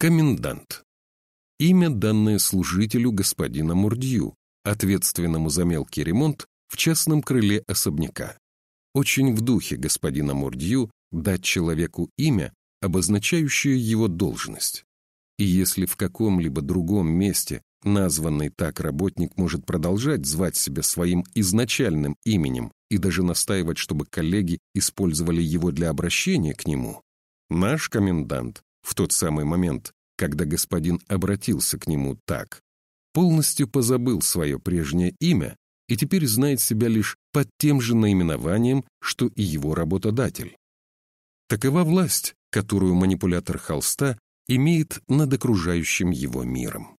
Комендант. Имя, данное служителю господина Мурдью, ответственному за мелкий ремонт в частном крыле особняка. Очень в духе господина Мурдью дать человеку имя, обозначающее его должность. И если в каком-либо другом месте названный так работник может продолжать звать себя своим изначальным именем и даже настаивать, чтобы коллеги использовали его для обращения к нему, наш комендант в тот самый момент когда господин обратился к нему так, полностью позабыл свое прежнее имя и теперь знает себя лишь под тем же наименованием, что и его работодатель. Такова власть, которую манипулятор холста имеет над окружающим его миром.